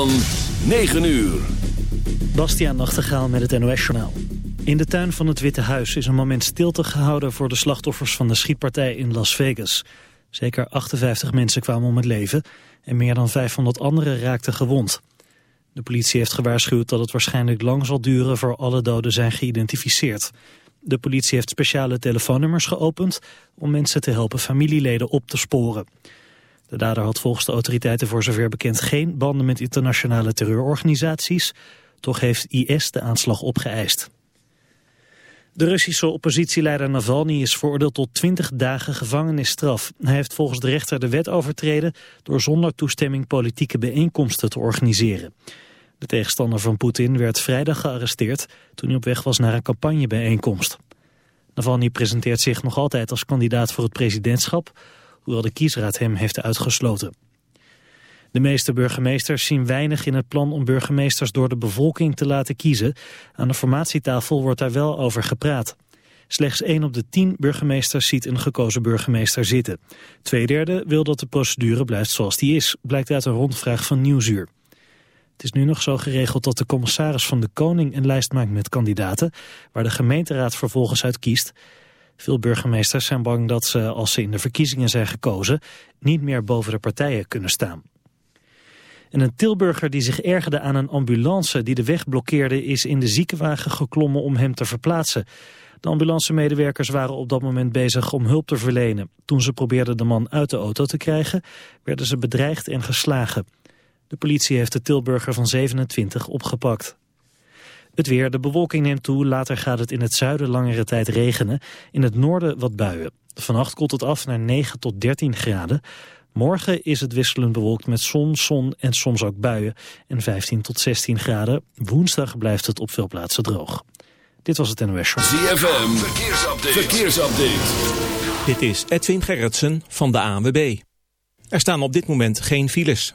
van 9 uur. Bastiaan Nachtegaal met het NOS-journaal. In de tuin van het Witte Huis is een moment stilte gehouden... voor de slachtoffers van de schietpartij in Las Vegas. Zeker 58 mensen kwamen om het leven... en meer dan 500 anderen raakten gewond. De politie heeft gewaarschuwd dat het waarschijnlijk lang zal duren... voor alle doden zijn geïdentificeerd. De politie heeft speciale telefoonnummers geopend... om mensen te helpen familieleden op te sporen. De dader had volgens de autoriteiten voor zover bekend geen banden met internationale terreurorganisaties. Toch heeft IS de aanslag opgeëist. De Russische oppositieleider Navalny is veroordeeld tot 20 dagen gevangenisstraf. Hij heeft volgens de rechter de wet overtreden door zonder toestemming politieke bijeenkomsten te organiseren. De tegenstander van Poetin werd vrijdag gearresteerd toen hij op weg was naar een campagnebijeenkomst. Navalny presenteert zich nog altijd als kandidaat voor het presidentschap hoewel de kiesraad hem heeft uitgesloten. De meeste burgemeesters zien weinig in het plan om burgemeesters door de bevolking te laten kiezen. Aan de formatietafel wordt daar wel over gepraat. Slechts 1 op de 10 burgemeesters ziet een gekozen burgemeester zitten. Tweederde wil dat de procedure blijft zoals die is, blijkt uit een rondvraag van Nieuwsuur. Het is nu nog zo geregeld dat de commissaris van de Koning een lijst maakt met kandidaten, waar de gemeenteraad vervolgens uit kiest. Veel burgemeesters zijn bang dat ze, als ze in de verkiezingen zijn gekozen, niet meer boven de partijen kunnen staan. En een Tilburger die zich ergerde aan een ambulance die de weg blokkeerde is in de ziekenwagen geklommen om hem te verplaatsen. De ambulancemedewerkers waren op dat moment bezig om hulp te verlenen. Toen ze probeerden de man uit de auto te krijgen, werden ze bedreigd en geslagen. De politie heeft de Tilburger van 27 opgepakt. Het weer, de bewolking neemt toe, later gaat het in het zuiden langere tijd regenen. In het noorden wat buien. Vannacht koelt het af naar 9 tot 13 graden. Morgen is het wisselend bewolkt met zon, zon en soms ook buien. En 15 tot 16 graden. Woensdag blijft het op veel plaatsen droog. Dit was het NOS Show. ZFM, verkeersupdate. verkeersupdate. Dit is Edwin Gerritsen van de ANWB. Er staan op dit moment geen files.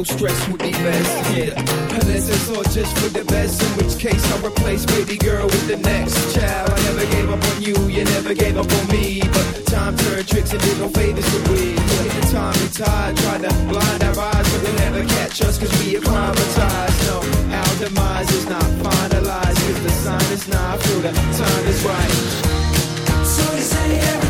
No stress would be best. Yeah, unless it's all just for the best. In which case I'll replace baby girl with the next child. I never gave up on you, you never gave up on me. But time turned tricks and did no favors to we. Yeah, the time we tied, tried to blind our eyes, but they'll never catch us cause we acclimatized. No, our demise is not finalized cause the sign is not. I feel the time is right. So you say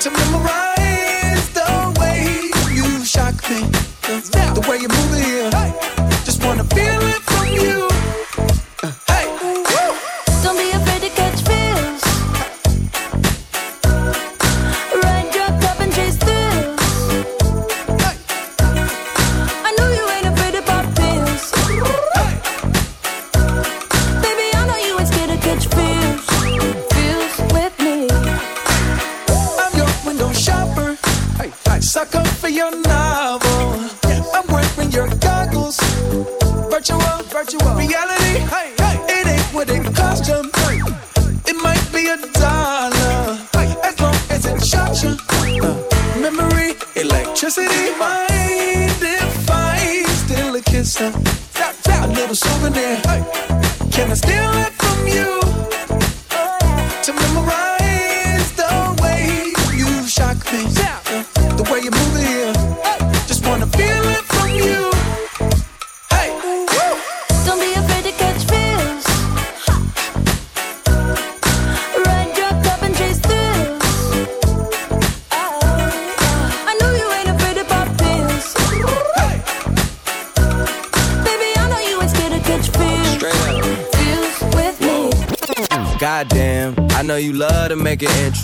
to memorize the way you shock me, the, way you move it here.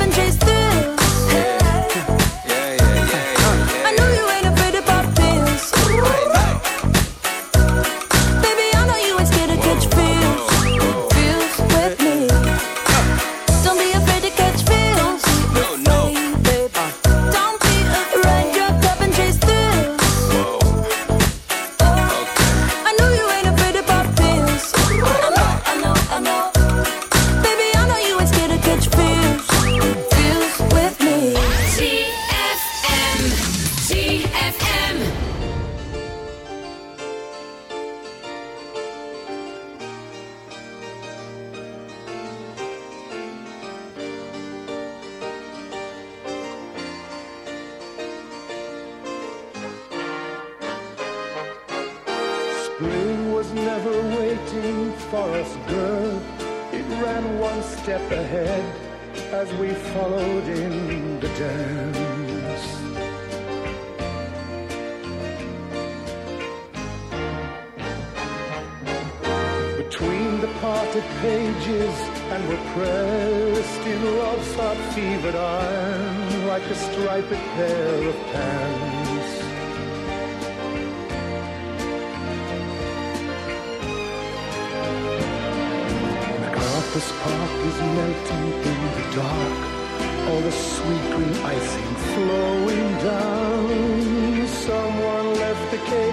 and chase through.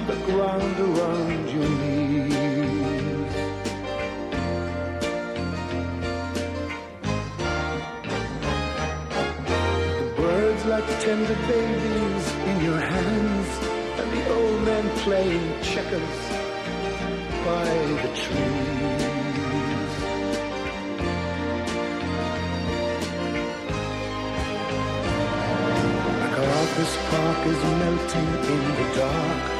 on the ground around your knees. The birds like tender babies in your hands, and the old men playing checkers by the trees. MacArthur's Park is melting in the dark.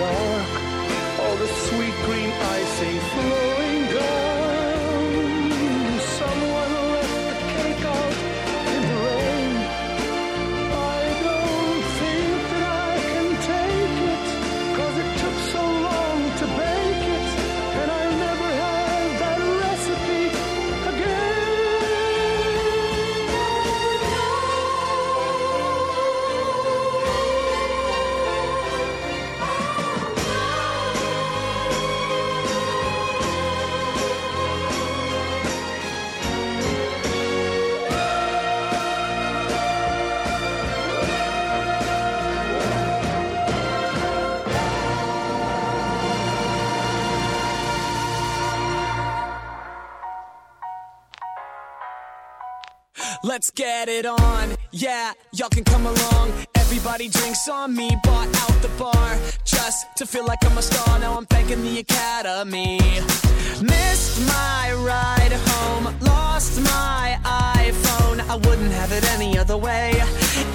door. Get it on. Yeah, y'all can come along. Everybody drinks on me, bought out the bar just to feel like I'm a star. Now I'm thanking the academy. Missed my ride home, lost my iPhone. I wouldn't have it any other way.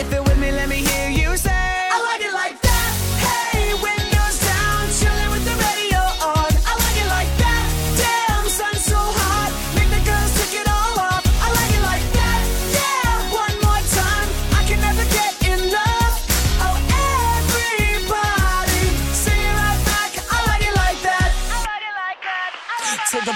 If you're with me, let me hear you say, I like it like that. Hey, windows down, chilling with the radio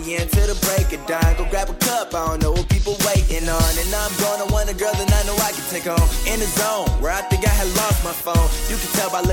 fun partying till the break of dawn. Go grab a cup, I don't know what people waiting on. And I'm gonna want a girl that I know I can take home. In the zone, where I think I had lost my phone. You can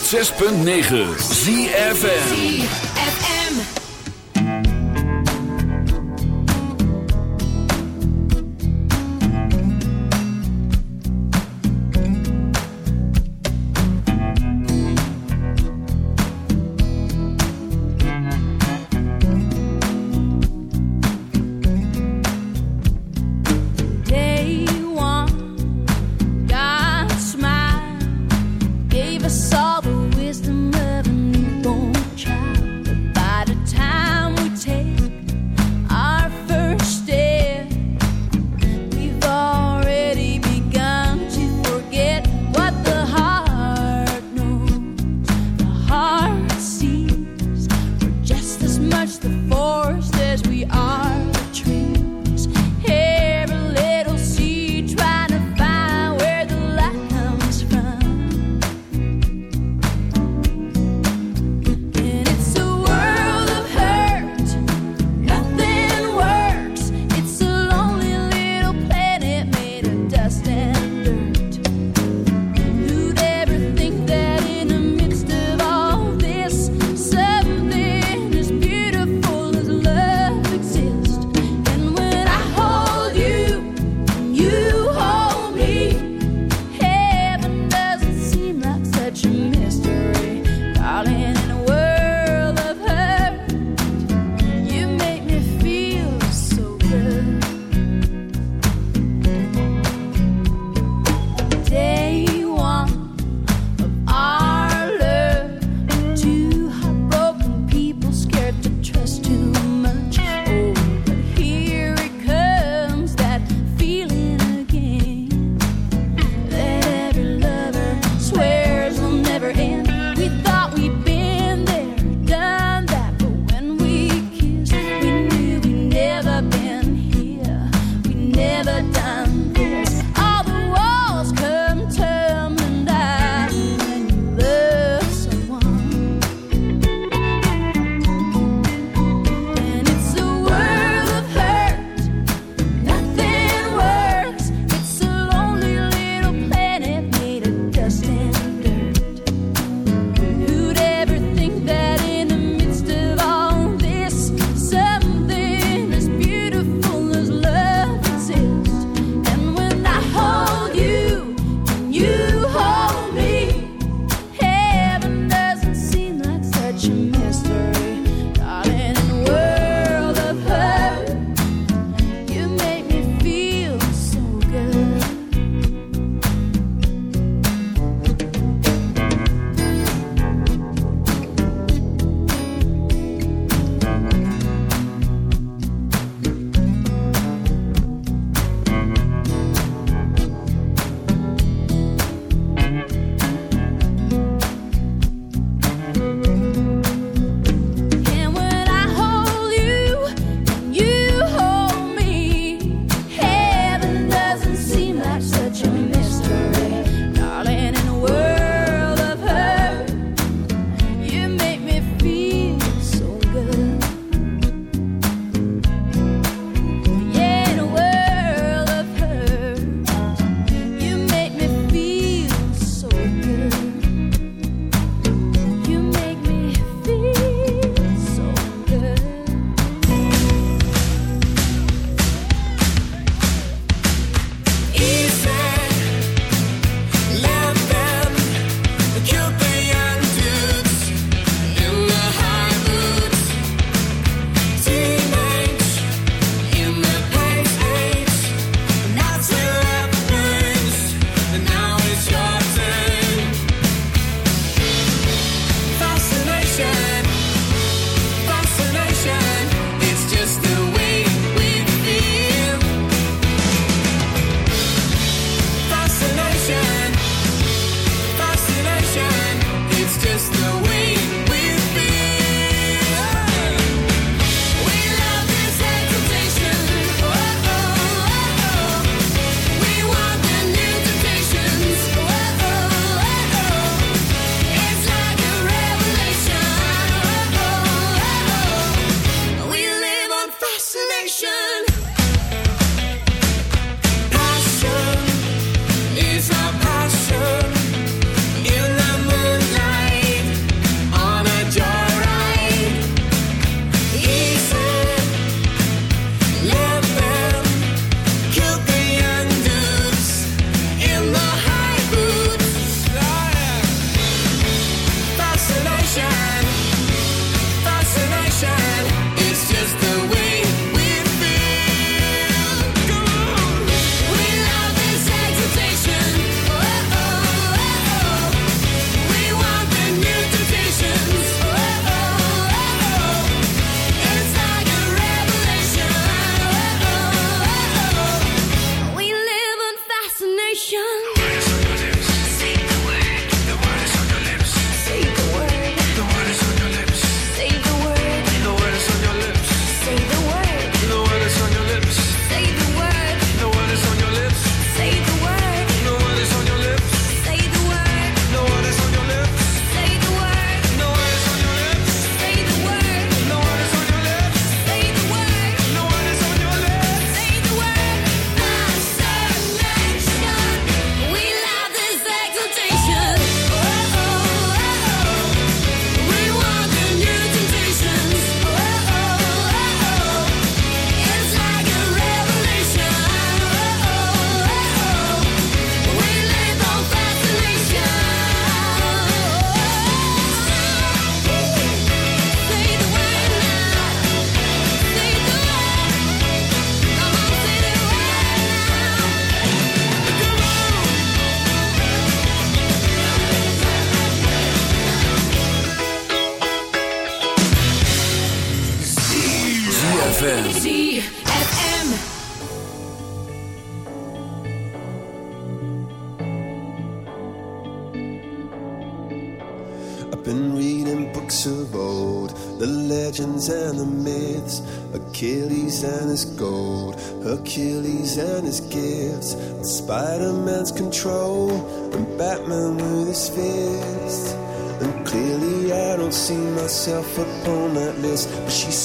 106.9 ZFN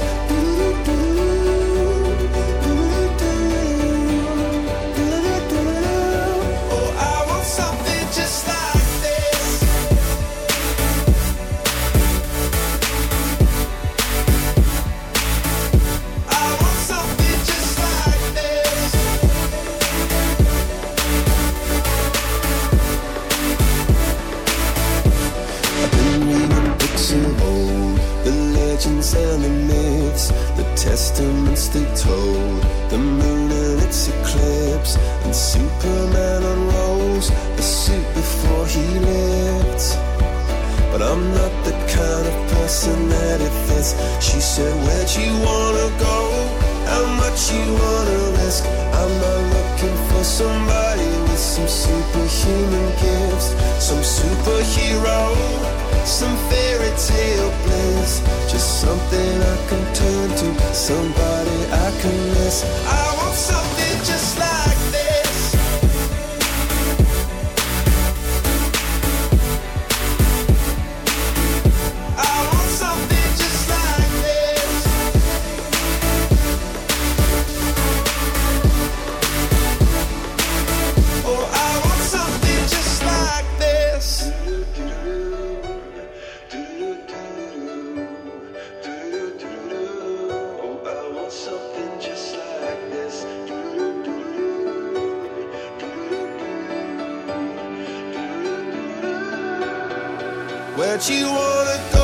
Podcast. somebody I can miss. But you wanna go?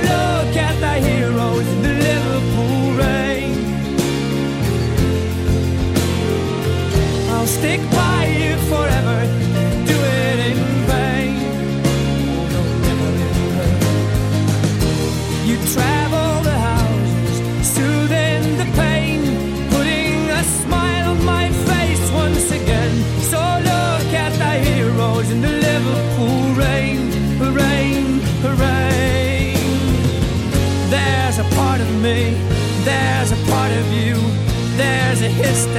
look at the heroes in the Liverpool rain. I'll stick by you forever.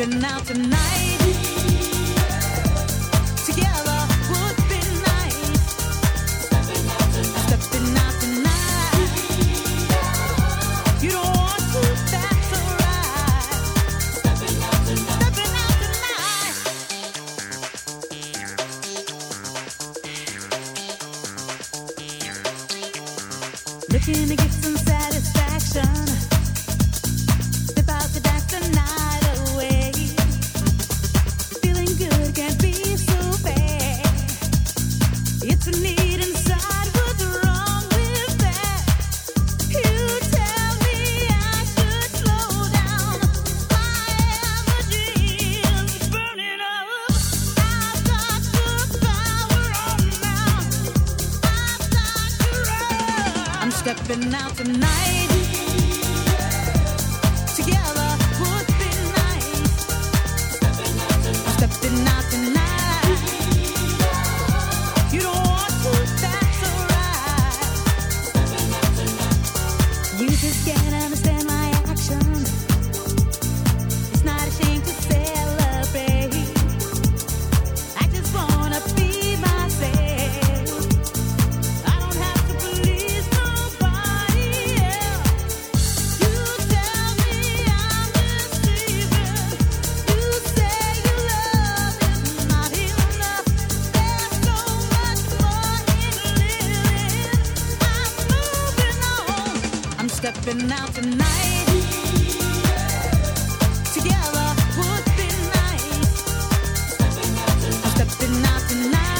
been out tonight. Tonight, Together would be nice. I'm stepping out tonight.